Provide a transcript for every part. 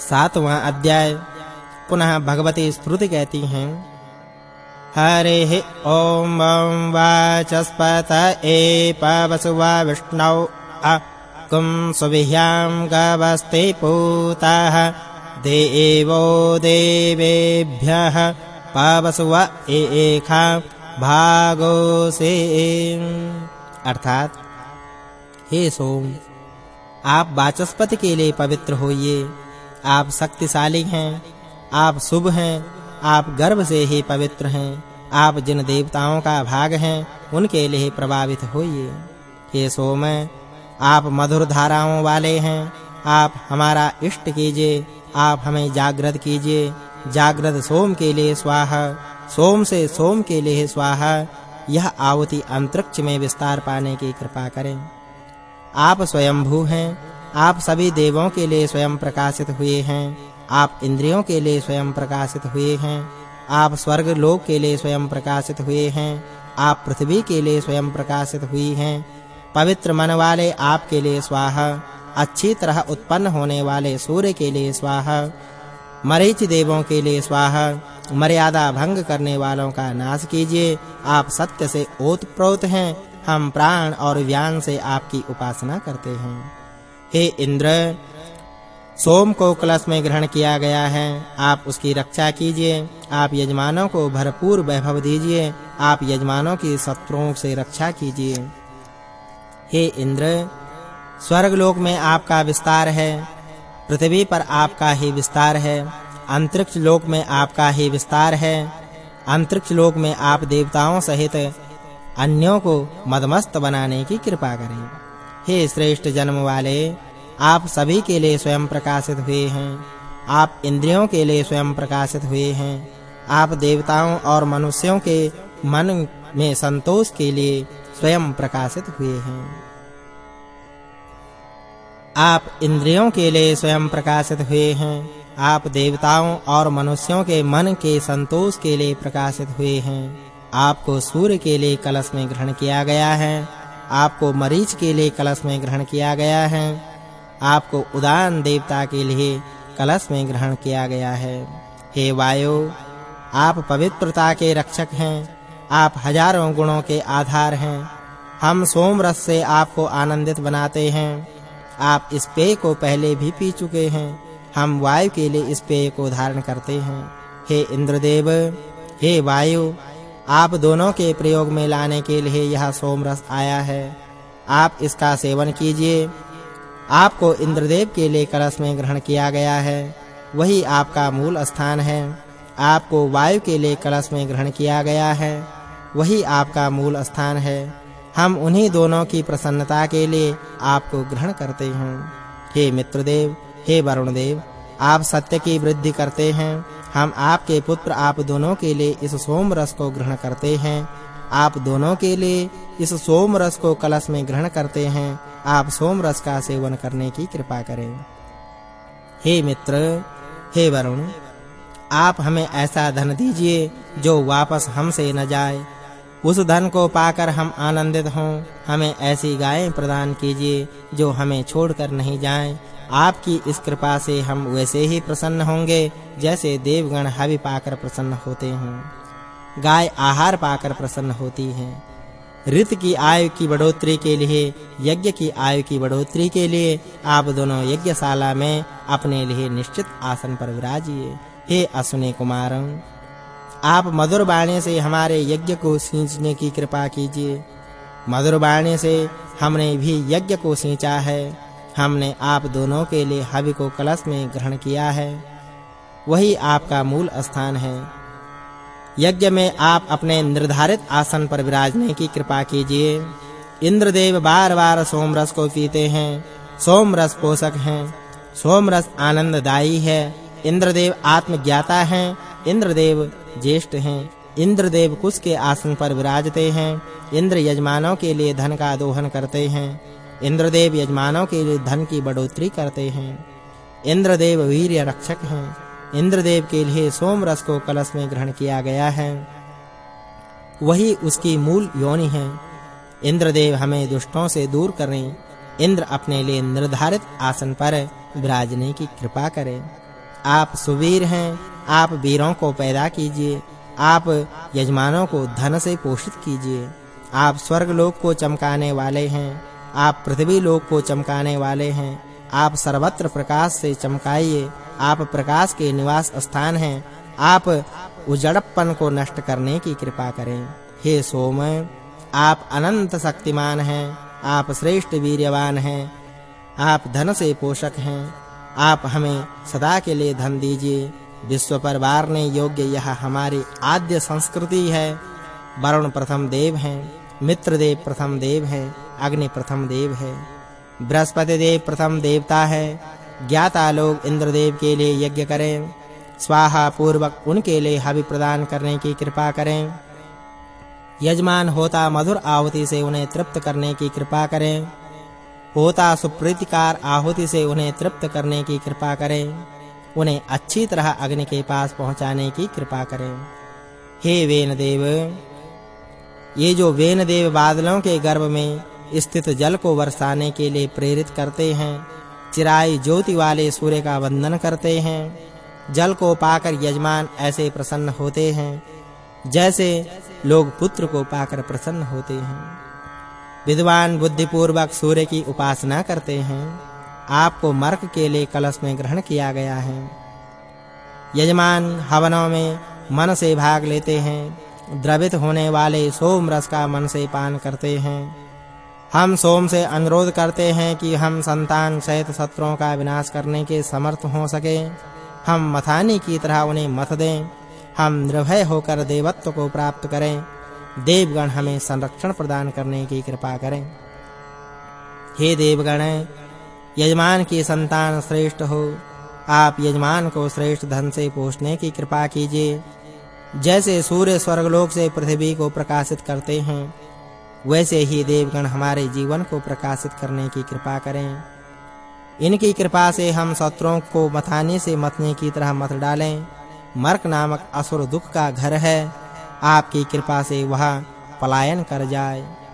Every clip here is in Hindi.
सातवां अध्याय। पुनः भगवती स्तुति कहती हैं, हरिः ॐ वं वाचस्पत एपवसुवा विष्णौ अ कुं सुविह्यां गवस्ते पूताः, देवो देवेभ्यः, पवसुव एखा भागोसे अर्थात, हे सोम, आप वाचस्पति के लिए पवित्र होइए आप शक्तिशाली हैं, आप शुभ हैं, आप गर्भ से ही पवित्र हैं, आप जिन देवताओं का भाग हैं, उनके लिए प्रभावित होइए। हे सोम आप मधुर धाराओं वाले हैं, आप हमारा इष्ट कीजिए, आप हमें जागृत कीजिए, जागृत सोम के लिए स्वाहा, सोम से सोम के लिए स्वाहा, यह आहुति अंतरिक्ष में विस्तार पाने की कृपा करें। आप स्वयंभू हैं आप सभी देवों के लिए स्वयं प्रकाशित हुए हैं। आप इंद्रियों के लिए स्वयं प्रकाशित हुए हैं। आप स्वर्ग लोक के लिए स्वयं प्रकाशित हुए हैं। आप पृथ्वी के लिए स्वयं प्रकाशित हुई हैं। पवित्र मन वाले आपके लिए स्वाहा। अच्छी तरह उत्पन्न होने वाले सूर्य के लिए स्वाहा। मरीच देवों के लिए स्वाहा। मर्यादा भंग करने वालों का नाश कीजिए। आप सत्य से ओतप्रोत हैं। हम प्राण और व्यान से आपकी उपासना करते हैं। हे इंद्र, सोम को कलश में ग्रहण किया गया है। आप उसकी रक्षा कीजिए। आप यजमानों को भरपूर वैभव दीजिए। आप यजमानों की शत्रुओं से रक्षा कीजिए। हे इंद्र स्वर्ग लोक में आपका विस्तार है। पृथ्वी पर आपका ही विस्तार है। अंतरिक्ष लोक में आपका ही विस्तार है। अंतरिक्ष लोक में आप देवताओं सहित अन्यों को मदमस्त बनाने की कृपा करें। हे श्रेष्ठ जन्म वाले, आप सभी के लिए स्वयं प्रकाशित हुए हैं। आप इंद्रियों के लिए स्वयं प्रकाशित हुए हैं। आप देवताओं और मनुष्यों के मन में संतोष के लिए स्वयं प्रकाशित हुए हैं। आप इंद्रियों के लिए स्वयं प्रकाशित हुए हैं। आप देवताओं और मनुष्यों के मन के संतोष के लिए प्रकाशित हुए हैं। आपको सूर्य के लिए कलश में ग्रहण किया गया है। आपको मरीच के लिए कलश में ग्रहण किया गया है। आपको उदान देवता के लिए कलश में ग्रहण किया गया है। हे वायु, आप पवित्रता के रक्षक हैं। आप हज़ारों गुणों के आधार हैं। हम सोम रस से आपको आनंदित बनाते हैं। आप इस पेय को पहले भी पी चुके हैं। हम वायु के लिए इस पेय को धारण करते हैं। हे इंद्रदेव, हे वायु आप दोनों के प्रयोग में लाने के लिए यह सोम रस आया है। आप इसका सेवन कीजिए। आपको इंद्रदेव के लिए कलश में ग्रहण किया गया है। वही आपका मूल स्थान है। आपको वायु के लिए कलश में ग्रहण किया गया है। वही आपका मूल स्थान है। हम उन्हीं दोनों की प्रसन्नता के लिए आपको ग्रहण करते हैं। हे मित्रदेव, हे वरुण देव आप सत्य की वृद्धि करते हैं। हम आपके पुत्र आप दोनों के लिए इस सोम रस को ग्रहण करते हैं। आप दोनों के लिए इस सोम रस को कलश में ग्रहण करते हैं। आप सोम रस का सेवन करने की कृपा करें। हे मित्र, हे वरुण, आप हमें ऐसा धन दीजिए जो वापस हमसे न जाए। उस धन को पाकर हम आनंदित हों। हमें ऐसी गायें प्रदान कीजिए जो हमें छोड़कर नहीं जाएँ। आपकी इस कृपा से हम वैसे ही प्रसन्न होंगे, जैसे देवगण हवि पाकर प्रसन्न होते हैं। गाय आहार पाकर प्रसन्न होती है। ऋत की आयु की बढ़ोतरी के लिए, यज्ञ की आयु की बढ़ोतरी के लिए आप दोनों यज्ञशाला में अपने लिए निश्चित आसन पर विराजिए। हे अश्विनी कुमार आप मधुर बाणी से हमारे यज्ञ को सींचने की कृपा कीजिए। मधुर बाणी से हमने भी यज्ञ को सींचा है। हमने आप दोनों के लिए हवि को कलश में ग्रहण किया है। वही आपका मूल स्थान है। यज्ञ में आप अपने निर्धारित आसन पर विराजने की कृपा कीजिए। इंद्रदेव बार-बार सोमरस को पीते हैं। सोमरस पोषक हैं। सोमरस आनंददायी है। इंद्रदेव आत्मज्ञाता हैं। इंद्रदेव ज्येष्ठ हैं। इंद्रदेव कुश के आसन पर विराजते हैं। इंद्र यजमानों के लिए धन का दोहन करते हैं। इंद्रदेव यजमानों के लिए धन की बढ़ोतरी करते हैं। इंद्रदेव वीर्य रक्षक हैं। इंद्रदेव के लिए सोम रस को कलश में ग्रहण किया गया है। वही उसकी मूल योनि है। इंद्रदेव हमें दुष्टों से दूर करें। इंद्र अपने लिए निर्धारित आसन पर विराजने की कृपा करें। आप सुवीर हैं। आप वीरों को पैदा कीजिए। आप यजमानों को धन से पोषित कीजिए। आप स्वर्ग लोक को चमकाने वाले हैं। आप पृथ्वी लोक को चमकाने वाले हैं। आप सर्वत्र प्रकाश से चमकाइए। आप प्रकाश के निवास स्थान हैं। आप उजड़पन को नष्ट करने की कृपा करें। हे सोम आप अनंत शक्तिमान हैं। आप श्रेष्ठ वीर्यवान हैं। आप धन से पोषक हैं। आप हमें सदा के लिए धन दीजिए। विश्व परिवार ने योग्य यह हमारी आद्य संस्कृति है। वरुण प्रथम देव हैं, मित्र देव प्रथम देव है, अग्नि प्रथम देव है। बृहस्पति देव प्रथम देवता है, ज्ञाता लोग इंद्र देव के लिए यज्ञ करें। स्वाहा पूर्वक उनके लिए हवि प्रदान करने की कृपा करें। यजमान होता मधुर आहुति से उन्हें तृप्त करने की कृपा करें। होता सुप्रीतिकार आहुति से उन्हें तृप्त करने की कृपा करें। उन्हें अच्छी तरह अग्नि के पास पहुँचाने की कृपा करें। हे वेन देव ये जो वेन देव बादलों के गर्भ में स्थित जल को बरसाने के लिए प्रेरित करते हैं, चिराई ज्योति वाले सूर्य का वंदन करते हैं, जल को पाकर यजमान ऐसे प्रसन्न होते हैं, जैसे लोग पुत्र को पाकर प्रसन्न होते हैं। विद्वान बुद्धिपूर्वक सूर्य की उपासना करते हैं। आपको मर्क के लिए कलश में ग्रहण किया गया है। यजमान हवनों में मन से भाग लेते हैं। द्रवित होने वाले सोम रस का मन से पान करते हैं। हम सोम से अनुरोध करते हैं कि हम संतान सहित शत्रुओं का विनाश करने के समर्थ हो सके। हम मथानी की तरह उन्हें मथ दें। हम निर्भय होकर देवत्व को प्राप्त करें। देवगण हमें संरक्षण प्रदान करने की कृपा करें। हे देवगण यजमान की संतान श्रेष्ठ हो। आप यजमान को श्रेष्ठ धन से पोषने की कृपा कीजिए। जैसे सूर्य स्वर्गलोक से पृथ्वी को प्रकाशित करते हैं, वैसे ही देवगण हमारे जीवन को प्रकाशित करने की कृपा करें। इनकी कृपा से हम शत्रुओं को मथाने से मतने की तरह मत डालें। मर्क नामक असुर दुख का घर है। आपकी कृपा से वह पलायन कर जाए।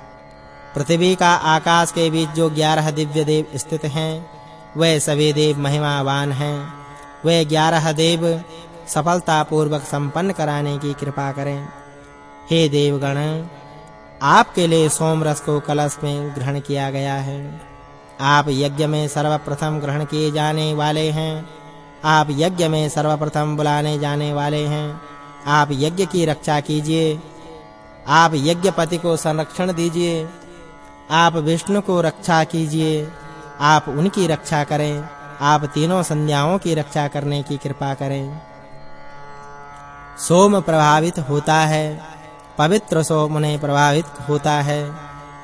पृथ्वी का आकाश के बीच जो ग्यारह दिव्य देव स्थित हैं, वे सभी देव महिमावान हैं। वे ग्यारह देव सफलता पूर्वक संपन्न कराने की कृपा करें। हे देवगण, आपके लिए सोम रस को कलश में ग्रहण किया गया है। आप यज्ञ में सर्वप्रथम ग्रहण किए जाने वाले हैं। आप यज्ञ में सर्वप्रथम बुलाने जाने वाले हैं। आप यज्ञ की रक्षा कीजिए। आप यज्ञपति को संरक्षण दीजिए। आप विष्णु को रक्षा कीजिए। आप उनकी रक्षा करें। आप तीनों संध्याओं की रक्षा करने की कृपा करें। सोम प्रभावित होता है। पवित्र सोम ने प्रभावित होता है।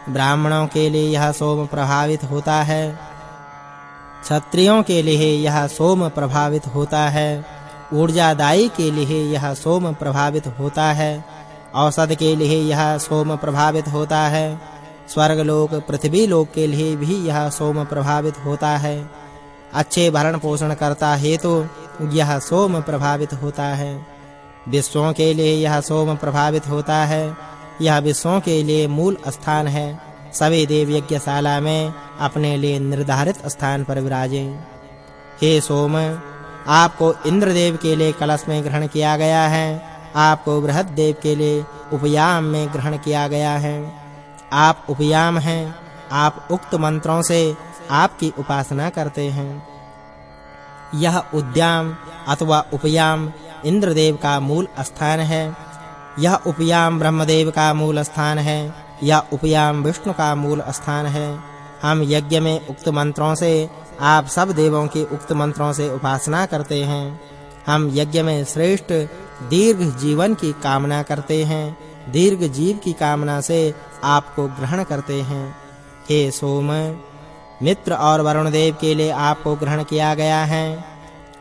ब्राह्मणों के लिए यह सोम प्रभावित होता है। क्षत्रियों के लिए यह सोम प्रभावित होता है। ऊर्जादायी के लिए यह सोम प्रभावित होता है। औषध के लिए यह सोम प्रभावित होता है। स्वर्ग लोक पृथ्वी लोक के लिए भी यह सोम प्रभावित होता है। अच्छे भरण पोषण करता हेतु तो यह सोम प्रभावित होता है। विश्वों के लिए यह सोम प्रभावित होता है। यह विश्वों के लिए मूल स्थान है। सभी देव यज्ञशाला में अपने लिए निर्धारित स्थान पर विराजे। हे सोम, आपको इंद्रदेव के लिए कलश में ग्रहण किया गया है। आपको बृहद देव के लिए उपयाम में ग्रहण किया गया है। आप उपयाम हैं, आप उक्त मंत्रों से आपकी उपासना करते हैं। यह उद्याम अथवा उपयाम इंद्रदेव का मूल स्थान है। यह उपयाम ब्रह्मदेव का मूल स्थान है। यह उपयाम विष्णु का मूल स्थान है। हम यज्ञ में उक्त मंत्रों से, आप सब देवों की उक्त मंत्रों से उपासना करते हैं। हम यज्ञ में श्रेष्ठ दीर्घ जीवन की कामना करते हैं। दीर्घ जीव की कामना से आपको ग्रहण करते हैं। हे सोम, मित्र और वरुण देव के लिए आपको ग्रहण किया गया है।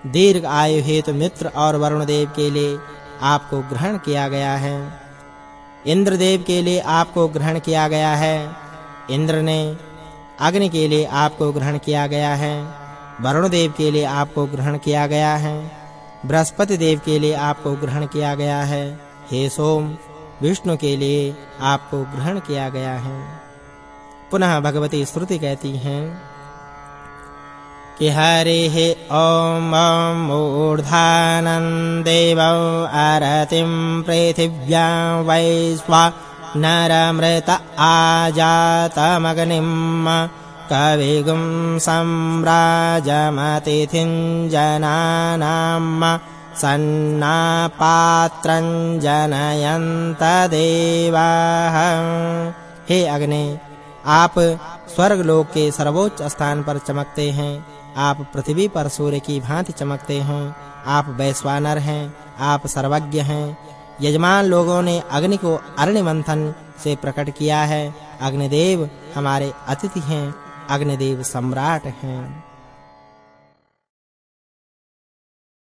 दीर्घ आयु हेतु मित्र और वरुण देव के लिए आपको ग्रहण किया गया है। इंद्र देव के लिए आपको ग्रहण किया गया है। इंद्र ने अग्नि के लिए आपको ग्रहण किया गया है। वरुण देव के लिए आपको ग्रहण किया गया है। बृहस्पति देव के लिए आपको ग्रहण किया गया है। हे सोम विष्णु के लिए आपको ग्रहण किया गया है। पुनः भगवती श्रुति कहती हैं, कि हरिः ॐ मूर्धानं देवौ अरतिं पृथिव्यां वैश्वा नरमृत आजातमग्निम् कविगुं सम्राजमतिथिं जनानाम् सन्नापात्रं जनयन्त देवाः हे अग्नि, आप स्वर्ग लोक के सर्वोच्च स्थान पर चमकते हैं। आप पृथ्वी पर सूर्य की भांति चमकते हैं। आप वैश्वानर हैं, आप सर्वज्ञ हैं। यजमान लोगों ने अग्नि को अरण्य मंथन से प्रकट किया है। अग्निदेव हमारे अतिथि हैं। अग्निदेव सम्राट हैं।